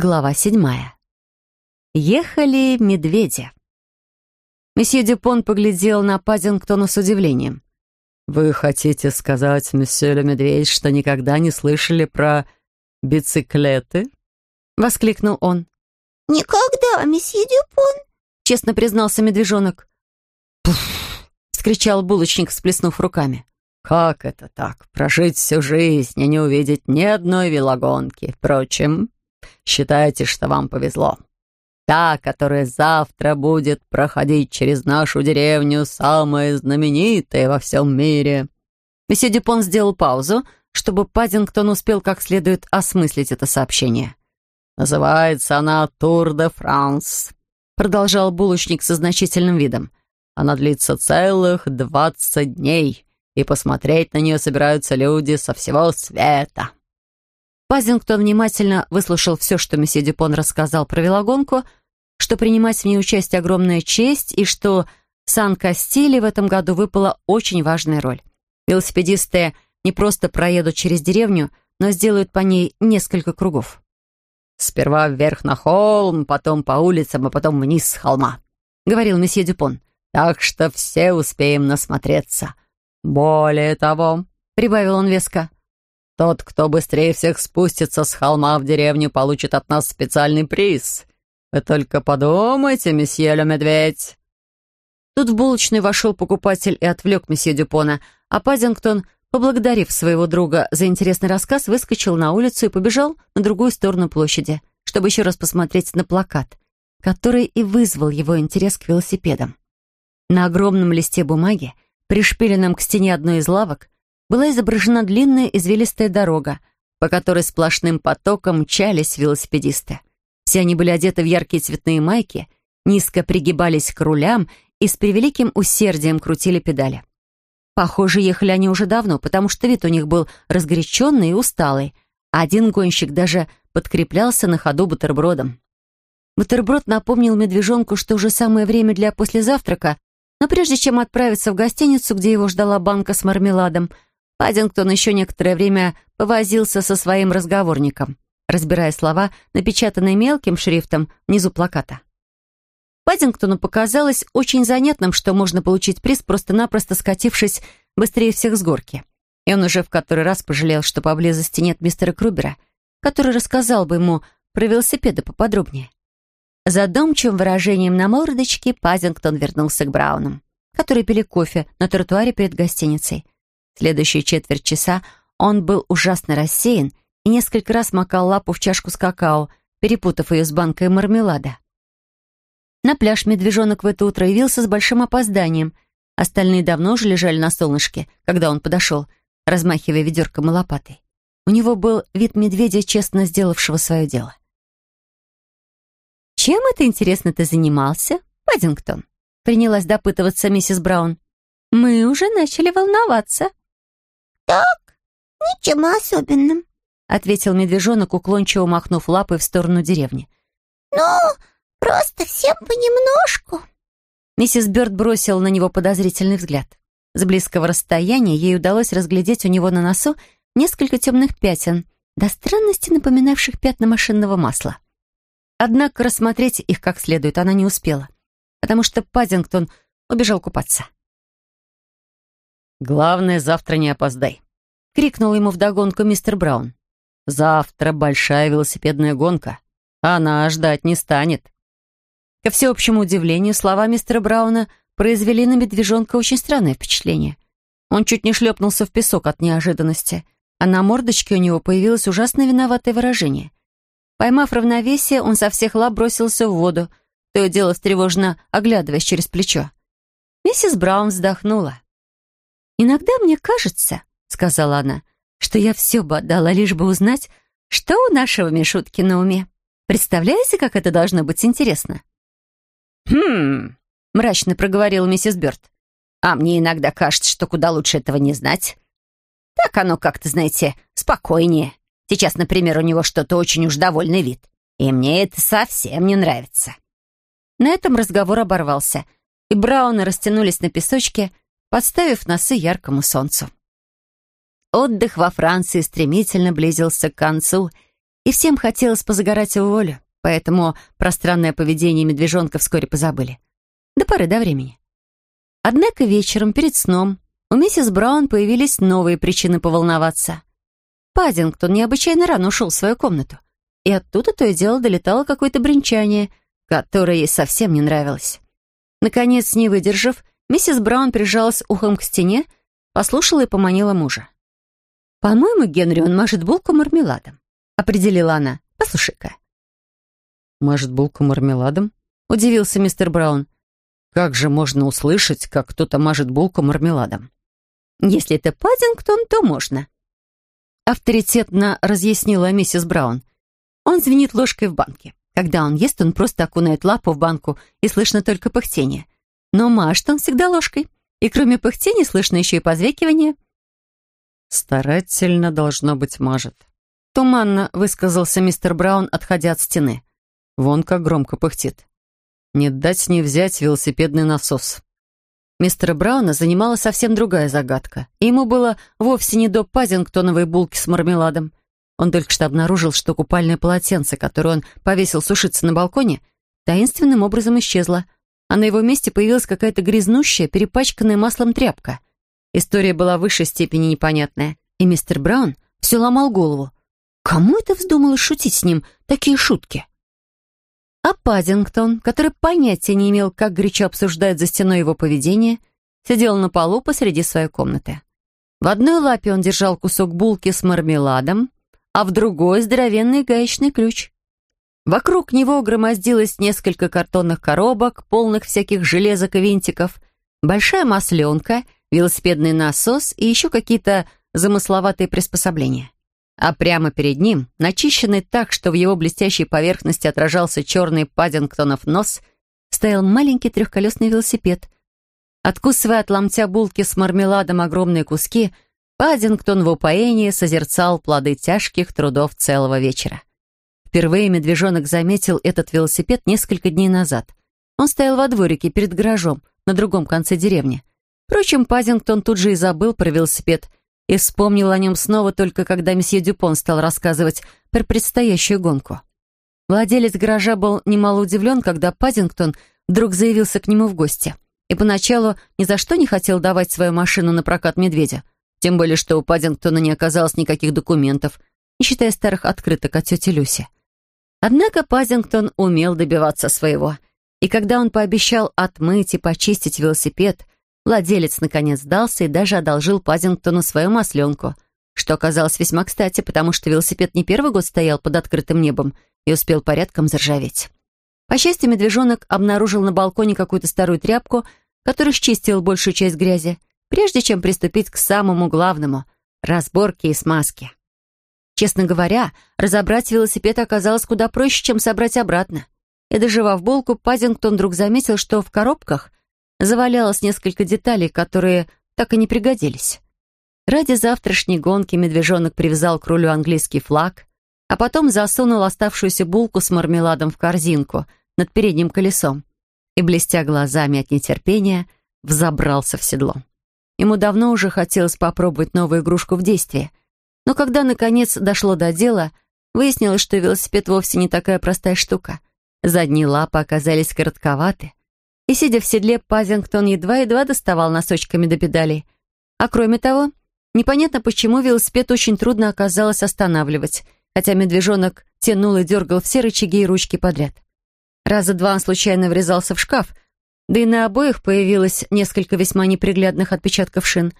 Глава седьмая. Ехали медведи. Месье Дюпон поглядел на Паддингтона с удивлением. «Вы хотите сказать, месье Ле Медведь, что никогда не слышали про бициклеты?» — воскликнул он. «Никогда, месье Дюпон», — честно признался медвежонок. «Пуф!» — скричал булочник, всплеснув руками. «Как это так? Прожить всю жизнь и не увидеть ни одной велогонки. Впрочем, считайте, что вам повезло. Та, которая завтра будет проходить через нашу деревню, самая знаменитая во всем мире». Месье Дюпон сделал паузу, чтобы Паддингтон успел как следует осмыслить это сообщение. «Называется она «Тур де Франс», — продолжал булочник со значительным видом. «Она длится целых двадцать дней, и посмотреть на нее собираются люди со всего света». Пазингтон внимательно выслушал все, что месье Дюпон рассказал про велогонку, что принимать в ней участие огромная честь и что Сан-Кастиле в этом году выпала очень важная роль. Велосипедисты не просто проедут через деревню, но сделают по ней несколько кругов. «Сперва вверх на холм, потом по улицам, а потом вниз с холма», — говорил месье Дюпон. «Так что все успеем насмотреться. Более того», — прибавил он веско, тот, кто быстрее всех спустится с холма в деревню, получит от нас специальный приз. Вы только подумайте, месье Ле Медведь». Тут в булочную вошел покупатель и отвлек месье Дюпона, а Паддингтон, поблагодарив своего друга за интересный рассказ, выскочил на улицу и побежал на другую сторону площади, чтобы еще раз посмотреть на плакат, который и вызвал его интерес к велосипедам. На огромном листе бумаги, пришпиленном к стене одной из лавок, была изображена длинная извилистая дорога, по которой сплошным потоком мчались велосипедисты. Все они были одеты в яркие цветные майки, низко пригибались к рулям и с превеликим усердием крутили педали. Похоже, ехали они уже давно, потому что вид у них был разгоряченный и усталый, один гонщик даже подкреплялся на ходу бутербродом. Бутерброд напомнил медвежонку, что уже самое время для послезавтрака, но прежде чем отправиться в гостиницу, где его ждала банка с мармеладом, Паддингтон еще некоторое время повозился со своим разговорником, разбирая слова, напечатанные мелким шрифтом внизу плаката. Паддингтону показалось очень занятным, что можно получить приз, просто-напросто скатившись быстрее всех с горки. И он уже в который раз пожалел, что поблизости нет мистера Крубера, который рассказал бы ему про велосипеды поподробнее. Задумчивым выражением на мордочке Паддингтон вернулся к Браунам, которые пили кофе на тротуаре перед гостиницей — Следующие четверть часа он был ужасно рассеян и несколько раз макал лапу в чашку с какао, перепутав ее с банкой мармелада. На пляж медвежонок в это утро явился с большим опозданием. Остальные давно уже лежали на солнышке, когда он подошел, размахивая ведерком и лопатой. У него был вид медведя, честно сделавшего свое дело. «Чем это, интересно, ты занимался, Паддингтон?» принялась допытываться миссис Браун. «Мы уже начали волноваться». «Так, ничем особенным», — ответил медвежонок, уклончиво махнув лапой в сторону деревни. «Ну, просто всем понемножку». Миссис Бёрд бросила на него подозрительный взгляд. С близкого расстояния ей удалось разглядеть у него на носу несколько темных пятен, до странности напоминавших пятна машинного масла. Однако рассмотреть их как следует она не успела, потому что Паддингтон убежал купаться. «Главное, завтра не опоздай», — крикнул ему вдогонку мистер Браун. «Завтра большая велосипедная гонка. Она ждать не станет». Ко всеобщему удивлению, слова мистера Брауна произвели на медвежонка очень странное впечатление. Он чуть не шлепнулся в песок от неожиданности, а на мордочке у него появилось ужасно виноватое выражение. Поймав равновесие, он со всех лап бросился в воду, то и дело встревоженно оглядываясь через плечо. Миссис Браун вздохнула. «Иногда мне кажется, — сказала она, — что я все бы отдала, лишь бы узнать, что у нашего Мишутки на уме. Представляете, как это должно быть интересно?» «Хм...» — мрачно проговорила миссис Бёрд. «А мне иногда кажется, что куда лучше этого не знать. Так оно как-то, знаете, спокойнее. Сейчас, например, у него что-то очень уж довольный вид. И мне это совсем не нравится». На этом разговор оборвался, и Брауны растянулись на песочке, подставив носы яркому солнцу. Отдых во Франции стремительно близился к концу, и всем хотелось позагорать в волю, поэтому пространное поведение медвежонка вскоре позабыли. До поры до времени. Однако вечером, перед сном, у миссис Браун появились новые причины поволноваться. Паддингтон необычайно рано ушел в свою комнату, и оттуда то и дело долетало какое-то бренчание, которое ей совсем не нравилось. Наконец, не выдержав, миссис Браун прижалась ухом к стене, послушала и поманила мужа. «По-моему, Генри, он мажет булку мармеладом», — определила она. «Послушай-ка». «Мажет булку мармеладом?» — удивился мистер Браун. «Как же можно услышать, как кто-то мажет булку мармеладом?» «Если это Паддингтон, то можно», — авторитетно разъяснила миссис Браун. «Он звенит ложкой в банке. Когда он ест, он просто окунает лапу в банку, и слышно только пыхтение. Но мажет он всегда ложкой, и кроме пыхтения слышно еще и позвякивание». «Старательно, должно быть, мажет», — туманно высказался мистер Браун, отходя от стены. «Вон как громко пыхтит. Не дать не взять велосипедный насос». Мистера Брауна занимала совсем другая загадка. И ему было вовсе не до пазингтоновой булки с мармеладом. Он только что обнаружил, что купальное полотенце, которое он повесил сушиться на балконе, таинственным образом исчезло, а на его месте появилась какая-то грязнущая, перепачканная маслом тряпка — История была в высшей степени непонятная, и мистер Браун все ломал голову. Кому это вздумало шутить с ним такие шутки? А Паддингтон, который понятия не имел, как горячо обсуждают за стеной его поведение, сидел на полу посреди своей комнаты. В одной лапе он держал кусок булки с мармеладом, а в другой — здоровенный гаечный ключ. Вокруг него громоздилось несколько картонных коробок, полных всяких железок и винтиков, большая масленка — велосипедный насос и еще какие-то замысловатые приспособления. А прямо перед ним, начищенный так, что в его блестящей поверхности отражался черный Паддингтонов нос, стоял маленький трехколесный велосипед. Откусывая от ломтя булки с мармеладом огромные куски, Паддингтон в упоении созерцал плоды тяжких трудов целого вечера. Впервые медвежонок заметил этот велосипед несколько дней назад. Он стоял во дворике перед гаражом на другом конце деревни. Впрочем, Пазингтон тут же и забыл про велосипед и вспомнил о нем снова только когда месье Дюпон стал рассказывать про предстоящую гонку. Владелец гаража был немало удивлен, когда Пазингтон вдруг заявился к нему в гости. И поначалу ни за что не хотел давать свою машину на прокат медведя. Тем более, что у Паддингтона не оказалось никаких документов, не считая старых открыток от тети Люси. Однако Пазингтон умел добиваться своего. И когда он пообещал отмыть и почистить велосипед, Владелец наконец сдался и даже одолжил Пазингтону свою масленку, что оказалось весьма кстати, потому что велосипед не первый год стоял под открытым небом и успел порядком заржаветь. По счастью, медвежонок обнаружил на балконе какую-то старую тряпку, которая счистила большую часть грязи, прежде чем приступить к самому главному — разборке и смазке. Честно говоря, разобрать велосипед оказалось куда проще, чем собрать обратно. И доживав булку, Пазингтон вдруг заметил, что в коробках завалялось несколько деталей, которые так и не пригодились. Ради завтрашней гонки медвежонок привязал к рулю английский флаг, а потом засунул оставшуюся булку с мармеладом в корзинку над передним колесом и, блестя глазами от нетерпения, взобрался в седло. Ему давно уже хотелось попробовать новую игрушку в действии, но когда, наконец, дошло до дела, выяснилось, что велосипед вовсе не такая простая штука. Задние лапы оказались коротковаты, и, сидя в седле, Пазингтон едва-едва доставал носочками до педалей. А кроме того, непонятно почему велосипед очень трудно оказалось останавливать, хотя медвежонок тянул и дергал все рычаги и ручки подряд. Раза два он случайно врезался в шкаф, да и на обоих появилось несколько весьма неприглядных отпечатков шин.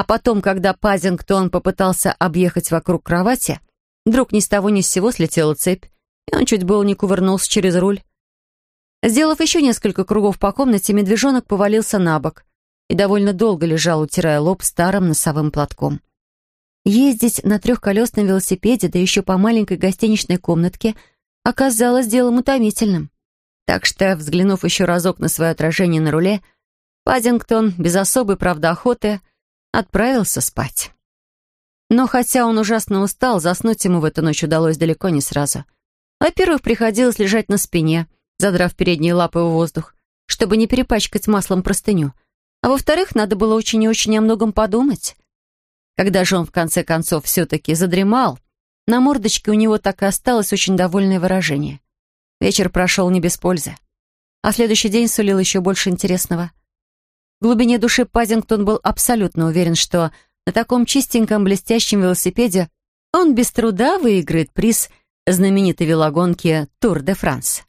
А потом, когда Пазингтон попытался объехать вокруг кровати, вдруг ни с того ни с сего слетела цепь, и он чуть было не кувырнулся через руль. Сделав еще несколько кругов по комнате, медвежонок повалился на бок и довольно долго лежал, утирая лоб старым носовым платком. Ездить на трехколесном велосипеде, да еще по маленькой гостиничной комнатке, оказалось делом утомительным. Так что, взглянув еще разок на свое отражение на руле, Паддингтон, без особой правдоохоты, отправился спать. Но хотя он ужасно устал, заснуть ему в эту ночь удалось далеко не сразу. Во-первых, приходилось лежать на спине — задрав передние лапы в воздух, чтобы не перепачкать маслом простыню. А во-вторых, надо было очень и очень о многом подумать. Когда же он в конце концов все-таки задремал, На мордочке у него так и осталось очень довольное выражение. Вечер прошел не без пользы. А следующий день сулил еще больше интересного. В глубине души Пазингтон был абсолютно уверен, что на таком чистеньком блестящем велосипеде он без труда выиграет приз знаменитой велогонки «Тур де Франс».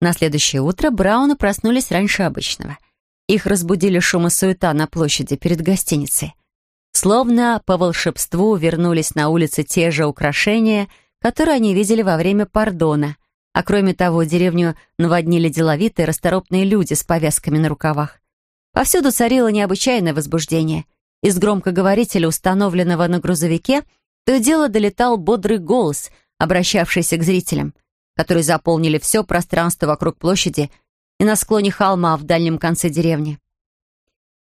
На следующее утро Брауны проснулись раньше обычного. Их разбудили шум и суета на площади перед гостиницей. Словно по волшебству вернулись на улице те же украшения, которые они видели во время пардона. А кроме того, деревню наводнили деловитые, расторопные люди с повязками на рукавах. Повсюду царило необычайное возбуждение. Из громкоговорителя, установленного на грузовике, то и дело долетал бодрый голос, обращавшийся к зрителям, которые заполнили все пространство вокруг площади и на склоне холма в дальнем конце деревни.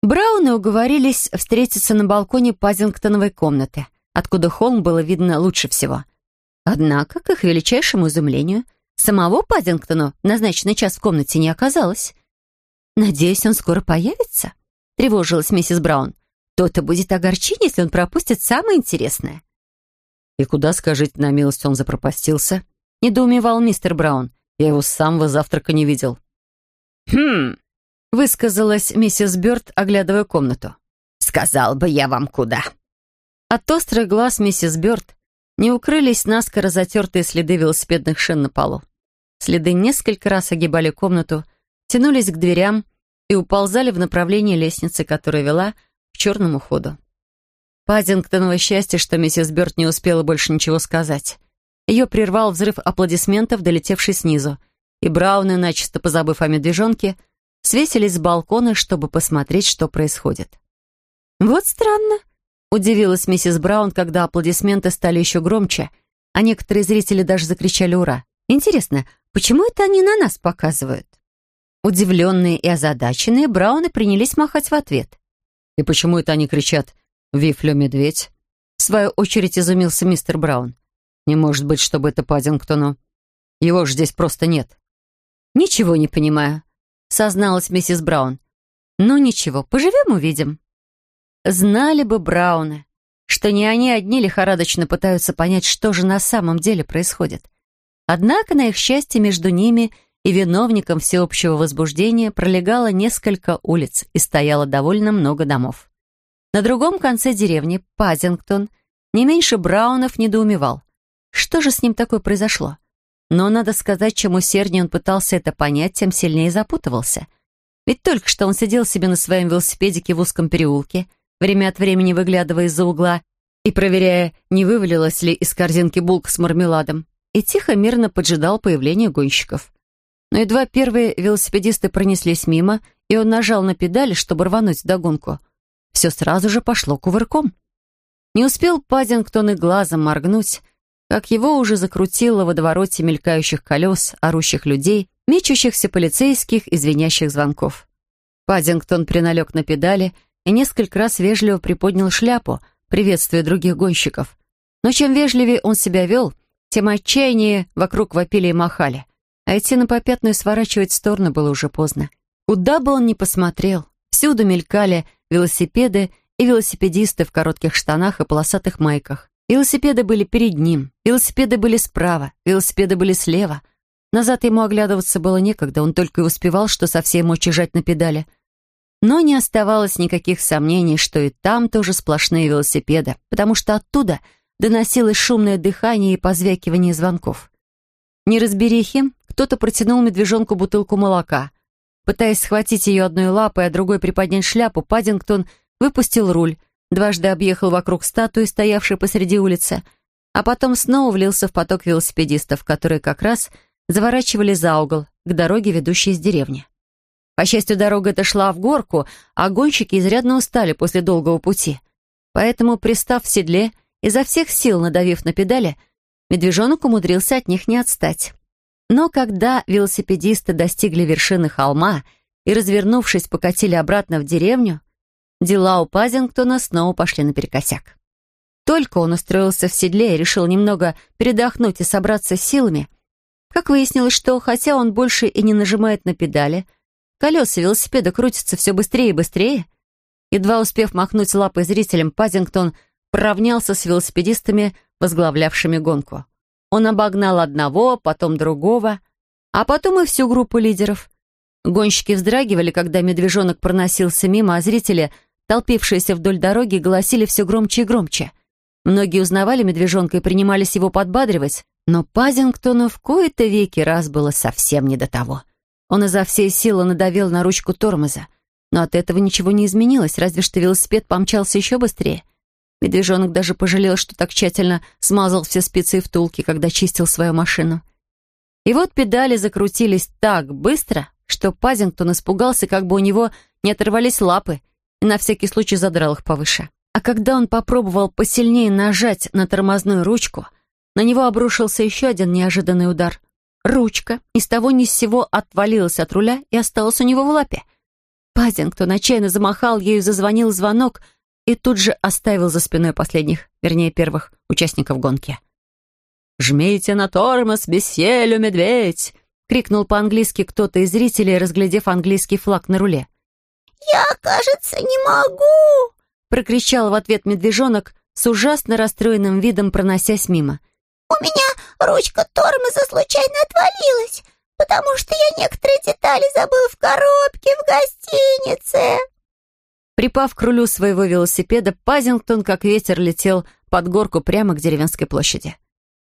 Брауны уговорились встретиться на балконе Пазингтоновой комнаты, откуда холм было видно лучше всего. Однако, к их величайшему изумлению, самого Пазингтону назначенный час в комнате не оказалось. «Надеюсь, он скоро появится?» — тревожилась миссис Браун. «То-то будет огорчение, если он пропустит самое интересное». «И куда, скажите на милость, он запропастился?» — недоумевал мистер Браун. «Я его с самого завтрака не видел». «Хм!» высказалась миссис Бёрд, оглядывая комнату. «Сказал бы я вам куда». От острых глаз миссис Бёрд не укрылись наскоро затертые следы велосипедных шин на полу. Следы несколько раз огибали комнату, тянулись к дверям и уползали в направлении лестницы, которая вела к черному ходу. Паддингтоново счастье, что миссис Бёрд не успела больше ничего сказать. Ее прервал взрыв аплодисментов, долетевший снизу, и Брауны, начисто позабыв о медвежонке, свесились с балкона, чтобы посмотреть, что происходит. «Вот странно», — удивилась миссис Браун, когда аплодисменты стали еще громче, а некоторые зрители даже закричали «Ура!». «Интересно, почему это они на нас показывают?» Удивленные и озадаченные, Брауны принялись махать в ответ. «И почему это они кричат «Вифлю, медведь»?» В свою очередь изумился мистер Браун. «Не может быть, чтобы это Паддингтону. Его же здесь просто нет». «Ничего не понимаю», созналась миссис Браун. «Ну ничего, поживем увидим». Знали бы Брауны, что не они одни лихорадочно пытаются понять, что же на самом деле происходит. Однако, на их счастье, между ними и виновником всеобщего возбуждения пролегало несколько улиц и стояло довольно много домов. На другом конце деревни, Пазингтон, не меньше Браунов недоумевал. Что же с ним такое произошло? Но, надо сказать, чем усерднее он пытался это понять, тем сильнее запутывался. Ведь только что он сидел себе на своем велосипедике в узком переулке, время от времени выглядывая из-за угла и проверяя, не вывалилась ли из корзинки булка с мармеладом, и тихо, мирно поджидал появления гонщиков. Но едва первые велосипедисты пронеслись мимо, и он нажал на педали, чтобы рвануть догонку. Все сразу же пошло кувырком. Не успел Паддингтон и глазом моргнуть, как его уже закрутило в водовороте мелькающих колес, орущих людей, мечущихся полицейских и звенящих звонков. Паддингтон приналег на педали и несколько раз вежливо приподнял шляпу, приветствуя других гонщиков. Но чем вежливее он себя вел, тем отчаяннее вокруг вопили и махали. А идти на попятную сворачивать в сторону было уже поздно. Куда бы он ни посмотрел, всюду мелькали велосипеды и велосипедисты в коротких штанах и полосатых майках. Велосипеды были перед ним, велосипеды были справа, велосипеды были слева. Назад ему оглядываться было некогда, он только и успевал, что со всей мочи жать на педали. Но не оставалось никаких сомнений, что и там тоже сплошные велосипеды, потому что оттуда доносилось шумное дыхание и позвякивание звонков. Не разберихи, кто-то протянул медвежонку бутылку молока. Пытаясь схватить ее одной лапой, а другой приподнять шляпу, Паддингтон выпустил руль, дважды объехал вокруг статуи, стоявшей посреди улицы, а потом снова влился в поток велосипедистов, которые как раз заворачивали за угол, к дороге, ведущей из деревни. По счастью, дорога эта шла в горку, а гонщики изрядно устали после долгого пути. Поэтому, пристав в седле, изо всех сил надавив на педали, медвежонок умудрился от них не отстать. Но когда велосипедисты достигли вершины холма и, развернувшись, покатили обратно в деревню, Дела у Пазингтона снова пошли наперекосяк. Только он устроился в седле и решил немного передохнуть и собраться с силами, как выяснилось, что, хотя он больше и не нажимает на педали, колеса велосипеда крутятся все быстрее и быстрее. Едва успев махнуть лапой зрителям, Пазингтон поравнялся с велосипедистами возглавлявшими гонку. Он обогнал одного, потом другого, а потом и всю группу лидеров. Гонщики вздрагивали, когда медвежонок проносился мимо, а зрители, толпившиеся вдоль дороги, голосили все громче и громче. Многие узнавали медвежонка и принимались его подбадривать, но Пазингтону в кои-то веки раз было совсем не до того. Он изо всей силы надавил на ручку тормоза, но от этого ничего не изменилось, разве что велосипед помчался еще быстрее. Медвежонок даже пожалел, что так тщательно смазал все спицы и втулки, когда чистил свою машину. И вот педали закрутились так быстро, что Пазингтон испугался, как бы у него не оторвались лапы, и на всякий случай задрал их повыше. А когда он попробовал посильнее нажать на тормозную ручку, на него обрушился еще один неожиданный удар. Ручка из того ни с сего отвалилась от руля и осталась у него в лапе. Пазингтон отчаянно замахал ею, зазвонил звонок и тут же оставил за спиной последних, вернее, первых участников гонки. «Жмите на тормоз, беселю, медведь!» — крикнул по-английски кто-то из зрителей, разглядев английский флаг на руле. «Я, кажется, не могу!» — прокричал в ответ медвежонок с ужасно расстроенным видом, проносясь мимо. «У меня ручка тормоза случайно отвалилась, потому что я некоторые детали забыл в коробке в гостинице». Припав к рулю своего велосипеда, Пазингтон, как ветер, летел под горку прямо к деревенской площади.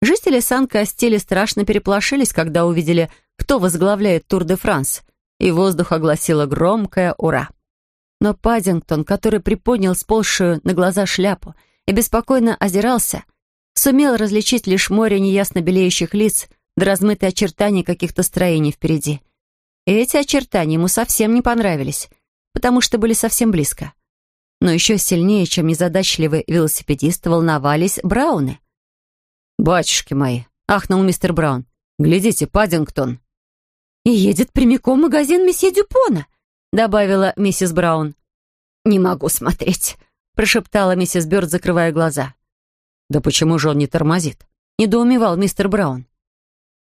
Жители Сан-Кастили страшно переплошились, когда увидели, кто возглавляет Тур-де-Франс, и воздух огласило громкое «Ура!». Но Паддингтон, который приподнял сползшую на глаза шляпу и беспокойно озирался, сумел различить лишь море неясно белеющих лиц да размытые очертания каких-то строений впереди. И эти очертания ему совсем не понравились, потому что были совсем близко. Но еще сильнее, чем незадачливый велосипедист, волновались Брауны. «Батюшки мои!» — ахнул мистер Браун. «Глядите, Паддингтон!» «И едет прямиком в магазин месье Дюпона!» — добавила миссис Браун. «Не могу смотреть», — прошептала миссис Бёрд, закрывая глаза. «Да почему же он не тормозит?» — недоумевал мистер Браун.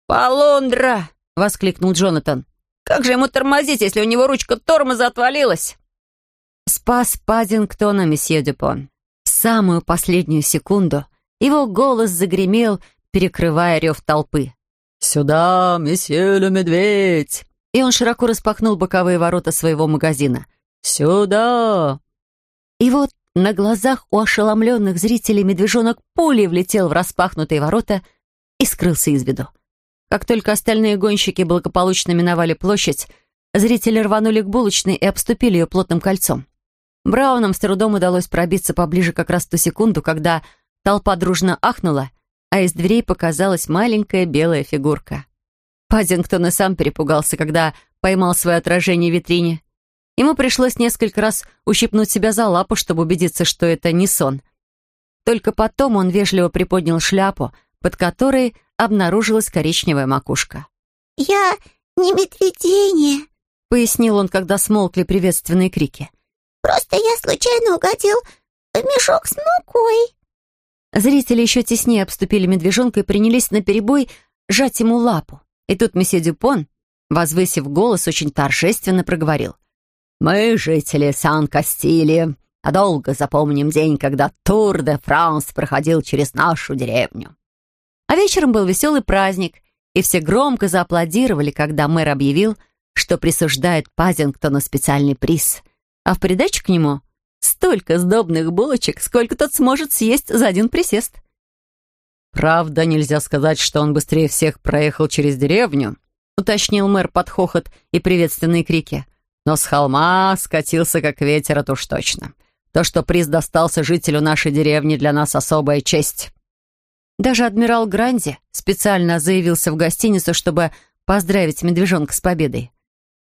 «Полундра!» — воскликнул Джонатан. «Как же ему тормозить, если у него ручка тормоза отвалилась?» Спас Паддингтона месье Дюпон. В самую последнюю секунду его голос загремел, перекрывая рев толпы. «Сюда, месье Ле Медведь!» И он широко распахнул боковые ворота своего магазина. «Сюда!» И вот на глазах у ошеломленных зрителей медвежонок пулей влетел в распахнутые ворота и скрылся из виду. Как только остальные гонщики благополучно миновали площадь, зрители рванули к булочной и обступили ее плотным кольцом. Браунам с трудом удалось пробиться поближе как раз в ту секунду, когда толпа дружно ахнула, а из дверей показалась маленькая белая фигурка. Паддингтон и сам перепугался, когда поймал свое отражение в витрине. Ему пришлось несколько раз ущипнуть себя за лапу, чтобы убедиться, что это не сон. Только потом он вежливо приподнял шляпу, под которой обнаружилась коричневая макушка. «Я не медведение», — пояснил он, когда смолкли приветственные крики. «Просто я случайно угодил в мешок с мукой». Зрители еще теснее обступили медвежонка и принялись наперебой жать ему лапу. И тут месье Дюпон, возвысив голос, очень торжественно проговорил. «Мы, жители Сан-Кастили, долго запомним день, когда Тур де Франс проходил через нашу деревню». А вечером был веселый праздник, и все громко зааплодировали, когда мэр объявил, что присуждает Пазингтону специальный приз, а в придачу к нему Столько сдобных булочек, сколько тот сможет съесть за один присест. «Правда, нельзя сказать, что он быстрее всех проехал через деревню», уточнил мэр под хохот и приветственные крики. «Но с холма скатился как ветер, это уж точно. То, что приз достался жителю нашей деревни, для нас особая честь». Даже адмирал Гранди специально заявился в гостиницу, чтобы поздравить медвежонка с победой.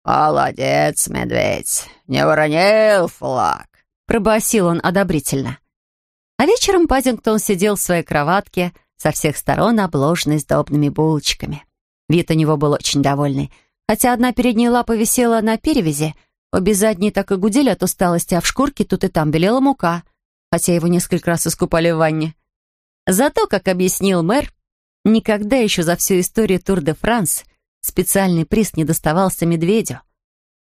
«Молодец, медведь, не уронил флаг пробасил он одобрительно. А вечером Паддингтон сидел в своей кроватке, со всех сторон обложенной сдобными булочками. Вид у него был очень довольный. Хотя одна передняя лапа висела на перевязи, обе задние так и гудели от усталости, а в шкурке тут и там белела мука, хотя его несколько раз искупали в ванне. Зато, как объяснил мэр, никогда еще за всю историю Тур-де-Франс специальный приз не доставался медведю.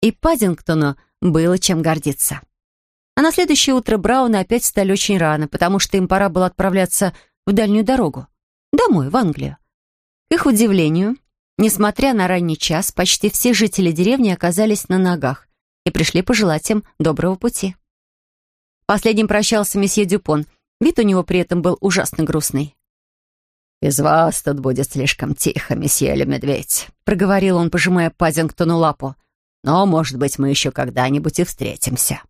И Паддингтону было чем гордиться. А на следующее утро Брауны опять встали очень рано, потому что им пора было отправляться в дальнюю дорогу. Домой, в Англию. К их удивлению, несмотря на ранний час, почти все жители деревни оказались на ногах и пришли пожелать им доброго пути. Последним прощался месье Дюпон. Вид у него при этом был ужасно грустный. «Без вас тут будет слишком тихо, месье Ле Медведь», — проговорил он, пожимая Пазингтону лапу. «Но, может быть, мы еще когда-нибудь и встретимся».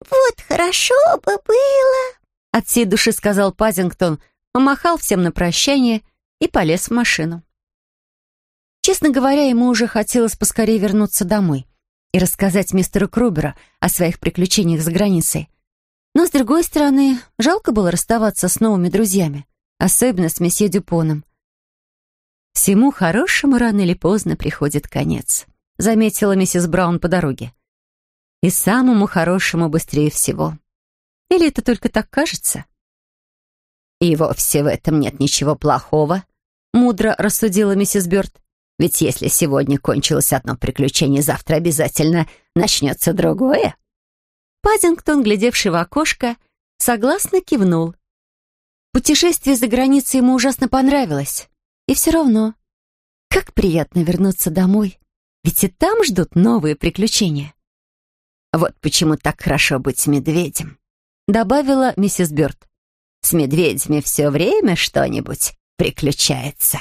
«Вот хорошо бы было», — от всей души сказал Пазингтон, помахал всем на прощание и полез в машину. Честно говоря, ему уже хотелось поскорее вернуться домой и рассказать мистеру Крубера о своих приключениях за границей. Но, с другой стороны, жалко было расставаться с новыми друзьями особенно с месье Дюпоном. «Всему хорошему рано или поздно приходит конец», — заметила миссис Браун по дороге. «И самому хорошему быстрее всего. Или это только так кажется?» «И вовсе в этом нет ничего плохого», — мудро рассудила миссис Бёрд. «Ведь если сегодня кончилось одно приключение, завтра обязательно начнется другое». Паддингтон, глядевший в окошко, согласно кивнул. Путешествие за границей ему ужасно понравилось. И все равно, как приятно вернуться домой, ведь и там ждут новые приключения. Вот почему так хорошо быть медведем, добавила миссис Бёрд. С медведями все время что-нибудь приключается.